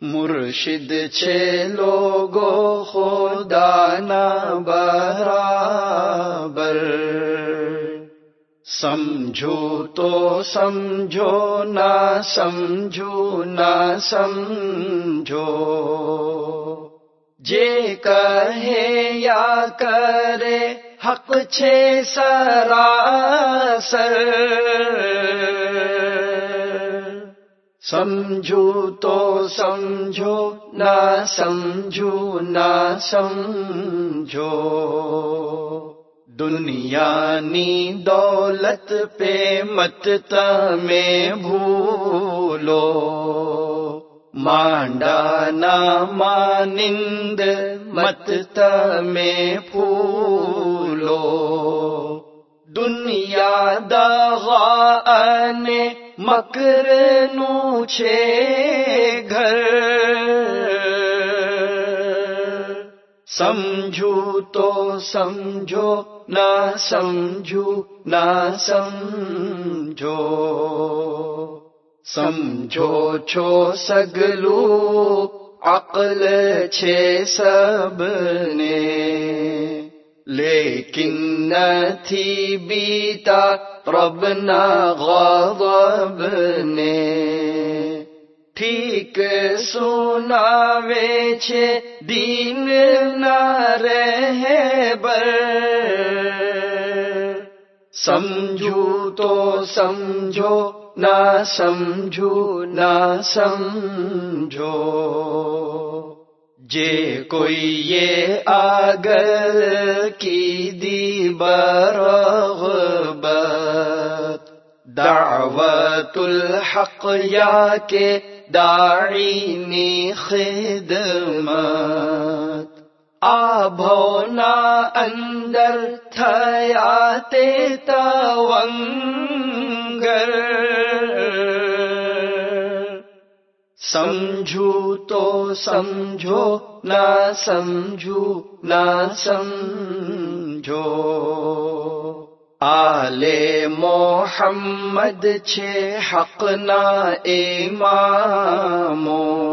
مرشد چھ لوگو خدا نہ برابر۔ سمجھو تو سمجھو، نہ سمجھو نہ سمجھو۔ جے کہے یا کرے، حق چھ سراسر۔ سمجھو تو سمجھو نہ سمجھو نہ سمجھو دنیا نی دولت پہ مت تمہیں بھولو مانڈانا مانند مت تمہیں پھولو دنیا دغا نے مکر نوچے گھر۔ سمجھو تو سمجھو، نہ سمجھو نہ سمجھو۔ سمجھو چھو سگلو، عقل چھ سب نے۔ لیکن نہ تھی بیتا رب نہ غضب نے۔ ٹھیک سنا ویچ دین نہ رہے بر۔ سمجھو تو سمجھو، نہ سمجھو نہ سمجھو۔ جے کوئی یہ آگر کی دی برغبت دعوت الحق یا کے داعینی خدمت آبھونا اندر تھیاتے تونگر سمجھو تو سمجھو، نہ سمجھو نہ سمجھو۔ آلے محمد چھ حق نہ امامو۔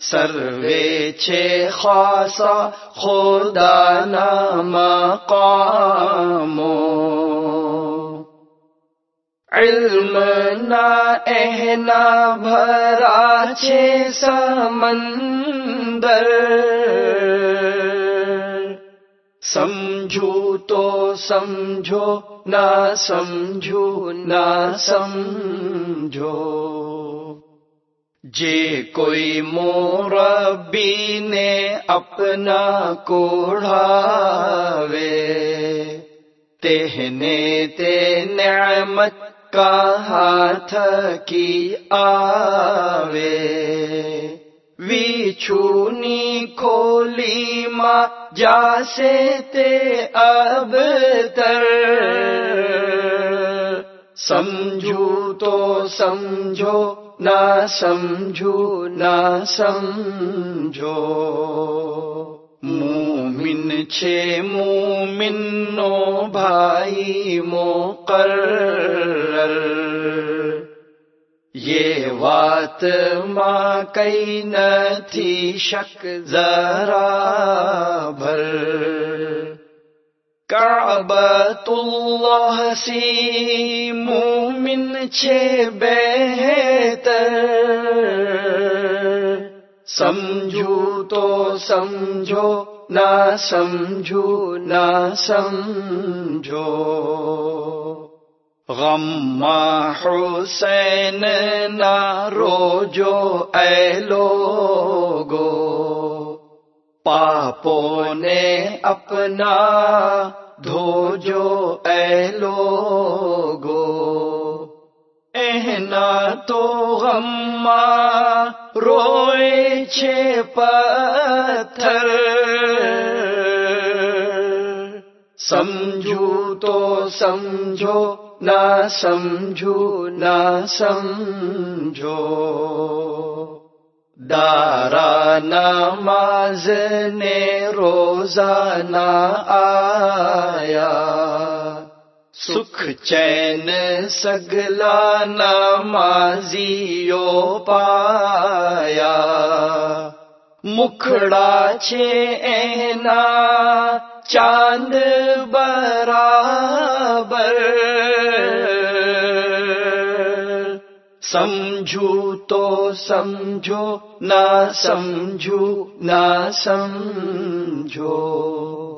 سروے چھ خاصا خدا نہ مقامو۔ علم نہ اہنا بھرا چھ سمندر۔ سمجھو تو سمجھو، نہ سمجھو نہ سمجھو۔ جے کوئی موربی نے اپنا کوڑھاوے تہنے تے نعمت کا ہاتھ کی آوے؟ وی چھونی کھولی ماں جاسے تے اب تر۔ سمجھو تو سمجھو، نہ سمجھو نہ سمجھو۔ چھ مومن نو بھائی مقرر۔ یہ بات ماں کئی نہ تھی شک ذرا بھر۔ کعبۃ اللہ سی مومن چھ بہتر۔ سمجھو تو سمجھو نہ سمجھو نہ سمجھو غم حسین نہ روجو اے لوگو پاپوں نے اپنا دھو جو اے لوگو اہنا تو غما روئے چھ پتھر۔ سمجھو تو سمجھو نہ سمجھو نہ سمجھو۔ دارا نماز نے روزانہ آیا۔ سکھ چین سگلا نمازیو پایا۔ مکھڑا اینا چاند برابر۔ سمجھو تو سمجھو، نہ سمجھو نہ سمجھو۔